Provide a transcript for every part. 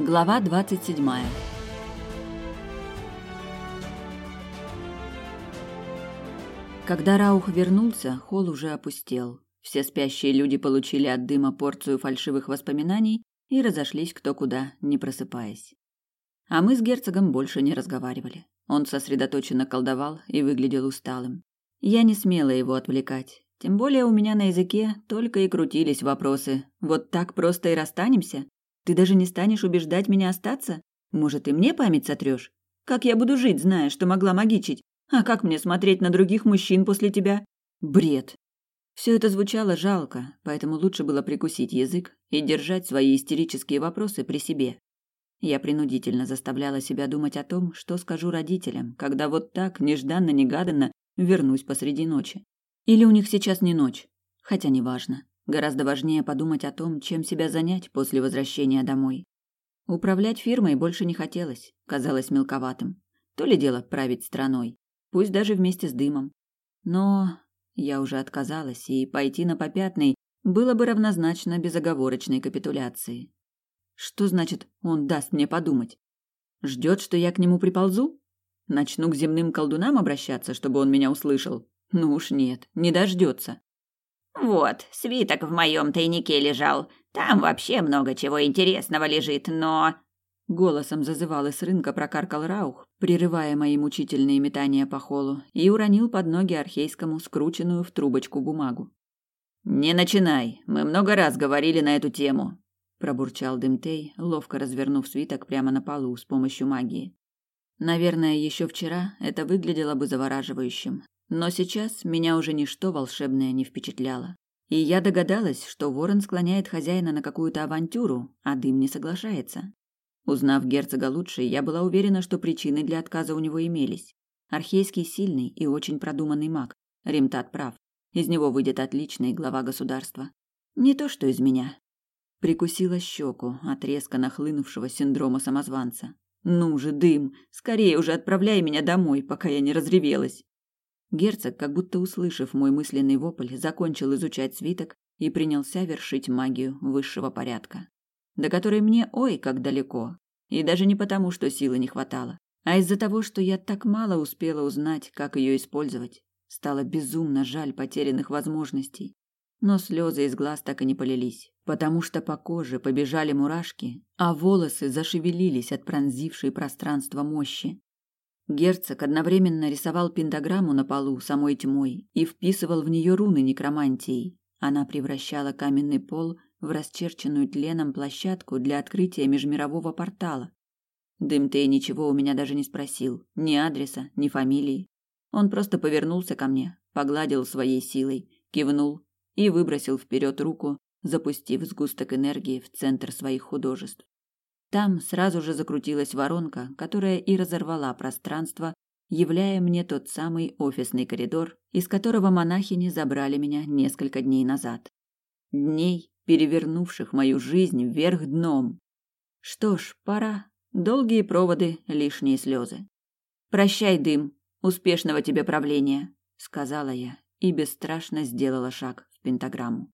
Глава двадцать седьмая. Когда Раух вернулся, холл уже опустел. Все спящие люди получили от дыма порцию фальшивых воспоминаний и разошлись кто куда, не просыпаясь. А мы с герцогом больше не разговаривали. Он сосредоточенно колдовал и выглядел усталым. Я не смела его отвлекать. Тем более у меня на языке только и крутились вопросы. Вот так просто и расстанемся? Ты даже не станешь убеждать меня остаться? Может, и мне память сотрешь? Как я буду жить, зная, что могла магичить? А как мне смотреть на других мужчин после тебя? Бред. Все это звучало жалко, поэтому лучше было прикусить язык и держать свои истерические вопросы при себе. Я принудительно заставляла себя думать о том, что скажу родителям, когда вот так, нежданно-негаданно, вернусь посреди ночи. Или у них сейчас не ночь. Хотя неважно. Гораздо важнее подумать о том, чем себя занять после возвращения домой. Управлять фирмой больше не хотелось, казалось мелковатым. То ли дело править страной, пусть даже вместе с дымом. Но я уже отказалась, и пойти на попятный было бы равнозначно безоговорочной капитуляции. Что значит «он даст мне подумать»? Ждет, что я к нему приползу? Начну к земным колдунам обращаться, чтобы он меня услышал? Ну уж нет, не дождется. Вот, свиток в моем тайнике лежал. Там вообще много чего интересного лежит, но... Голосом зазывал из рынка прокаркал Раух, прерывая мои мучительные метания по холу, и уронил под ноги Архейскому скрученную в трубочку бумагу. «Не начинай, мы много раз говорили на эту тему», – пробурчал Дымтей, ловко развернув свиток прямо на полу с помощью магии. Наверное, еще вчера это выглядело бы завораживающим, но сейчас меня уже ничто волшебное не впечатляло. И я догадалась, что ворон склоняет хозяина на какую-то авантюру, а дым не соглашается. Узнав герцога лучше, я была уверена, что причины для отказа у него имелись. Архейский сильный и очень продуманный маг. Ремтат прав. Из него выйдет отличный глава государства. Не то, что из меня. Прикусила щеку от резко нахлынувшего синдрома самозванца. Ну же, дым, скорее уже отправляй меня домой, пока я не разревелась. Герцог, как будто услышав мой мысленный вопль, закончил изучать свиток и принялся вершить магию высшего порядка, до которой мне ой как далеко, и даже не потому, что силы не хватало, а из-за того, что я так мало успела узнать, как ее использовать. Стало безумно жаль потерянных возможностей, но слезы из глаз так и не полились, потому что по коже побежали мурашки, а волосы зашевелились от пронзившей пространство мощи. Герцог одновременно рисовал пентаграмму на полу самой тьмой и вписывал в нее руны некромантии. Она превращала каменный пол в расчерченную тленом площадку для открытия межмирового портала. Дымтей ничего у меня даже не спросил, ни адреса, ни фамилии. Он просто повернулся ко мне, погладил своей силой, кивнул и выбросил вперед руку, запустив сгусток энергии в центр своих художеств. Там сразу же закрутилась воронка, которая и разорвала пространство, являя мне тот самый офисный коридор, из которого монахини забрали меня несколько дней назад. Дней, перевернувших мою жизнь вверх дном. Что ж, пора. Долгие проводы, лишние слезы. Прощай, дым. Успешного тебе правления, сказала я и бесстрашно сделала шаг в пентаграмму.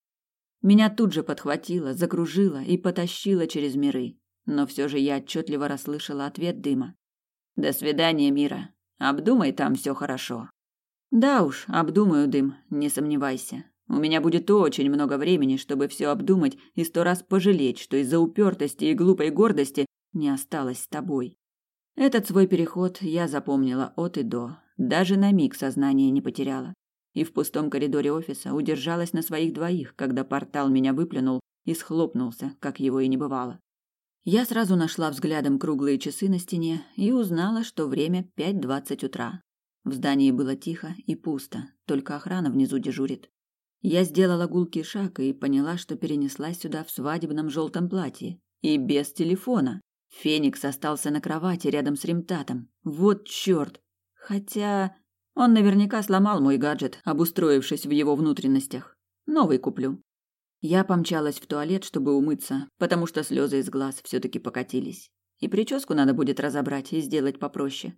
Меня тут же подхватило, закружило и потащило через миры но все же я отчетливо расслышала ответ дыма. «До свидания, Мира. Обдумай там все хорошо». «Да уж, обдумаю, дым, не сомневайся. У меня будет очень много времени, чтобы все обдумать и сто раз пожалеть, что из-за упертости и глупой гордости не осталось с тобой». Этот свой переход я запомнила от и до, даже на миг сознание не потеряла. И в пустом коридоре офиса удержалась на своих двоих, когда портал меня выплюнул и схлопнулся, как его и не бывало. Я сразу нашла взглядом круглые часы на стене и узнала, что время пять двадцать утра. В здании было тихо и пусто, только охрана внизу дежурит. Я сделала гулкий шаг и поняла, что перенеслась сюда в свадебном желтом платье. И без телефона. Феникс остался на кровати рядом с ремтатом. Вот черт! Хотя он наверняка сломал мой гаджет, обустроившись в его внутренностях. Новый куплю. Я помчалась в туалет, чтобы умыться, потому что слезы из глаз все-таки покатились. И прическу надо будет разобрать и сделать попроще.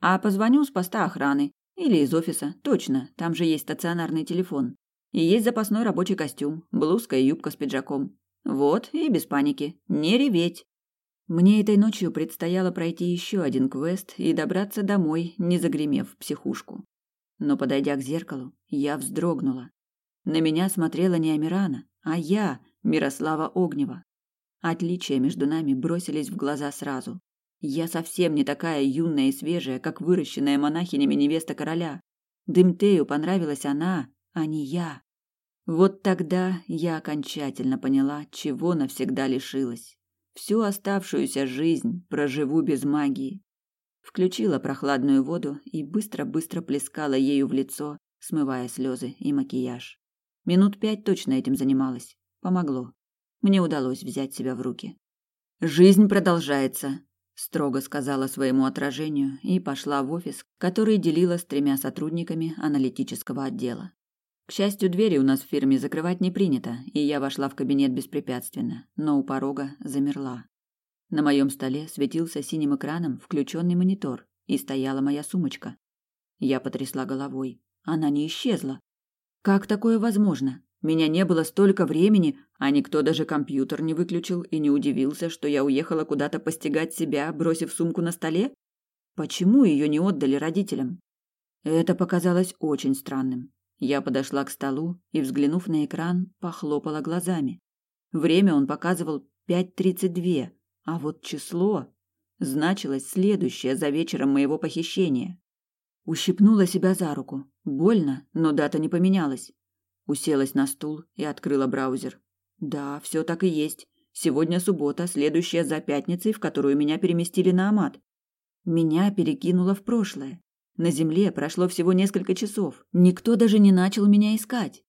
А позвоню с поста охраны или из офиса, точно, там же есть стационарный телефон. И есть запасной рабочий костюм, блузка и юбка с пиджаком. Вот, и без паники. Не реветь. Мне этой ночью предстояло пройти еще один квест и добраться домой, не загремев в психушку. Но, подойдя к зеркалу, я вздрогнула. На меня смотрела не Амирана, а я, Мирослава Огнева. Отличия между нами бросились в глаза сразу. Я совсем не такая юная и свежая, как выращенная монахинями невеста короля. Дымтею понравилась она, а не я. Вот тогда я окончательно поняла, чего навсегда лишилась. Всю оставшуюся жизнь проживу без магии. Включила прохладную воду и быстро-быстро плескала ею в лицо, смывая слезы и макияж. Минут пять точно этим занималась. Помогло. Мне удалось взять себя в руки. Жизнь продолжается, строго сказала своему отражению и пошла в офис, который делила с тремя сотрудниками аналитического отдела. К счастью, двери у нас в фирме закрывать не принято, и я вошла в кабинет беспрепятственно, но у порога замерла. На моем столе светился синим экраном включенный монитор, и стояла моя сумочка. Я потрясла головой. Она не исчезла. Как такое возможно? Меня не было столько времени, а никто даже компьютер не выключил и не удивился, что я уехала куда-то постигать себя, бросив сумку на столе? Почему ее не отдали родителям? Это показалось очень странным. Я подошла к столу и, взглянув на экран, похлопала глазами. Время он показывал 5.32, а вот число значилось следующее за вечером моего похищения. Ущипнула себя за руку. Больно, но дата не поменялась. Уселась на стул и открыла браузер. Да, все так и есть. Сегодня суббота, следующая за пятницей, в которую меня переместили на Амат. Меня перекинуло в прошлое. На земле прошло всего несколько часов. Никто даже не начал меня искать.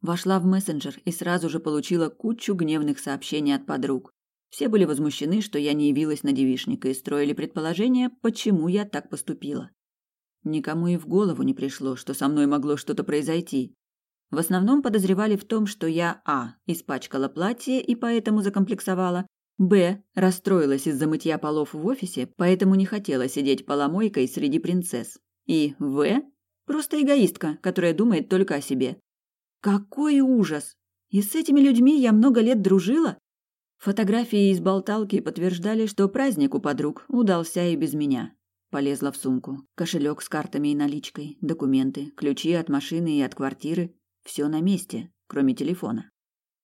Вошла в мессенджер и сразу же получила кучу гневных сообщений от подруг. Все были возмущены, что я не явилась на девишник и строили предположение, почему я так поступила. Никому и в голову не пришло, что со мной могло что-то произойти. В основном подозревали в том, что я а. испачкала платье и поэтому закомплексовала, б. расстроилась из-за мытья полов в офисе, поэтому не хотела сидеть поломойкой среди принцесс, и в. просто эгоистка, которая думает только о себе. Какой ужас! И с этими людьми я много лет дружила? Фотографии из болталки подтверждали, что праздник у подруг удался и без меня. Полезла в сумку. Кошелек с картами и наличкой, документы, ключи от машины и от квартиры, все на месте, кроме телефона.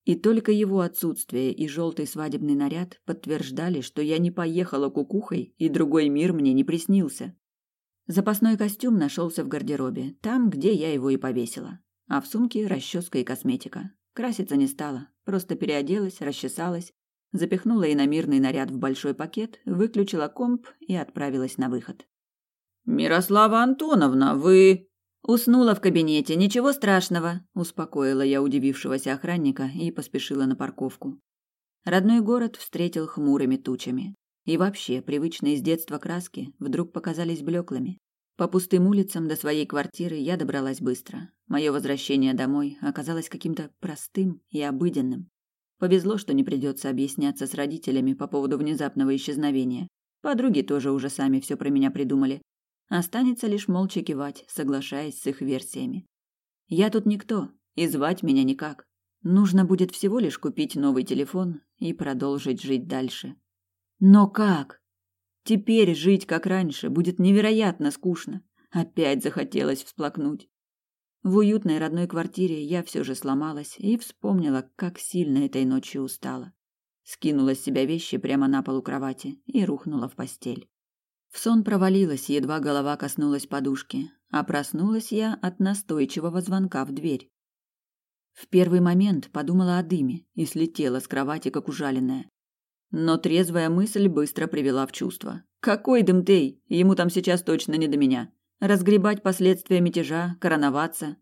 И только его отсутствие и желтый свадебный наряд подтверждали, что я не поехала кукухой, и другой мир мне не приснился. Запасной костюм нашелся в гардеробе, там, где я его и повесила. А в сумке расческа и косметика. Краситься не стала, просто переоделась, расчесалась, запихнула иномирный наряд в большой пакет, выключила комп и отправилась на выход. «Мирослава Антоновна, вы...» Уснула в кабинете, ничего страшного, успокоила я удивившегося охранника и поспешила на парковку. Родной город встретил хмурыми тучами. И вообще, привычные с детства краски вдруг показались блеклыми. По пустым улицам до своей квартиры я добралась быстро. Мое возвращение домой оказалось каким-то простым и обыденным. Повезло, что не придется объясняться с родителями по поводу внезапного исчезновения. Подруги тоже уже сами все про меня придумали. Останется лишь молча кивать, соглашаясь с их версиями. Я тут никто, и звать меня никак. Нужно будет всего лишь купить новый телефон и продолжить жить дальше. Но как? Теперь жить как раньше будет невероятно скучно. Опять захотелось всплакнуть. В уютной родной квартире я все же сломалась и вспомнила, как сильно этой ночью устала. Скинула с себя вещи прямо на полу кровати и рухнула в постель. В сон провалилась, едва голова коснулась подушки, а проснулась я от настойчивого звонка в дверь. В первый момент подумала о дыме и слетела с кровати, как ужаленная. Но трезвая мысль быстро привела в чувство. Какой дым? Ему там сейчас точно не до меня. Разгребать последствия мятежа, короноваться.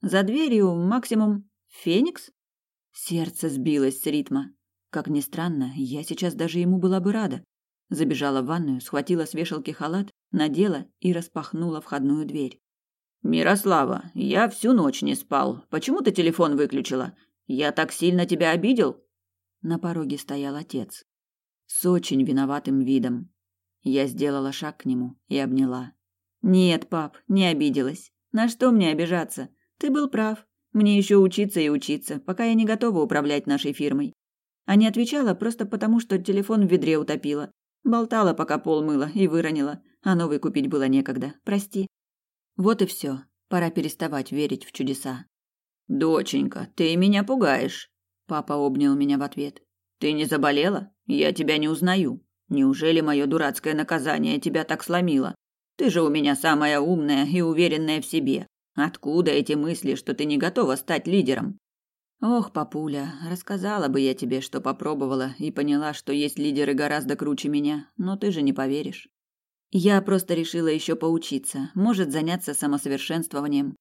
За дверью максимум Феникс? Сердце сбилось с ритма. Как ни странно, я сейчас даже ему была бы рада. Забежала в ванную, схватила с вешалки халат, надела и распахнула входную дверь. «Мирослава, я всю ночь не спал. Почему ты телефон выключила? Я так сильно тебя обидел?» На пороге стоял отец. С очень виноватым видом. Я сделала шаг к нему и обняла. «Нет, пап, не обиделась. На что мне обижаться? Ты был прав. Мне еще учиться и учиться, пока я не готова управлять нашей фирмой. А не отвечала просто потому, что телефон в ведре утопила. Болтала, пока пол мыла, и выронила. А новый купить было некогда. Прости. Вот и все. Пора переставать верить в чудеса. «Доченька, ты меня пугаешь», — папа обнял меня в ответ. «Ты не заболела? Я тебя не узнаю. Неужели мое дурацкое наказание тебя так сломило? Ты же у меня самая умная и уверенная в себе. Откуда эти мысли, что ты не готова стать лидером?» Ох, папуля, рассказала бы я тебе, что попробовала и поняла, что есть лидеры гораздо круче меня, но ты же не поверишь. Я просто решила еще поучиться, может, заняться самосовершенствованием.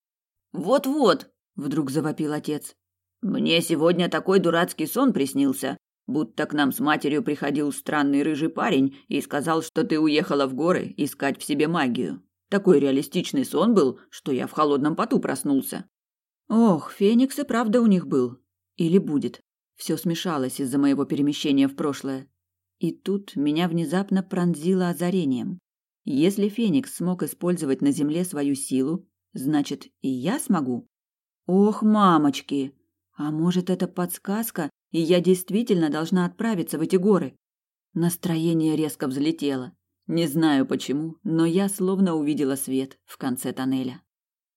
Вот-вот, вдруг завопил отец. Мне сегодня такой дурацкий сон приснился, будто к нам с матерью приходил странный рыжий парень и сказал, что ты уехала в горы искать в себе магию. Такой реалистичный сон был, что я в холодном поту проснулся. Ох, Феникс и правда у них был. Или будет. Все смешалось из-за моего перемещения в прошлое. И тут меня внезапно пронзило озарением. Если Феникс смог использовать на Земле свою силу, значит, и я смогу. Ох, мамочки! А может, это подсказка, и я действительно должна отправиться в эти горы? Настроение резко взлетело. Не знаю почему, но я словно увидела свет в конце тоннеля.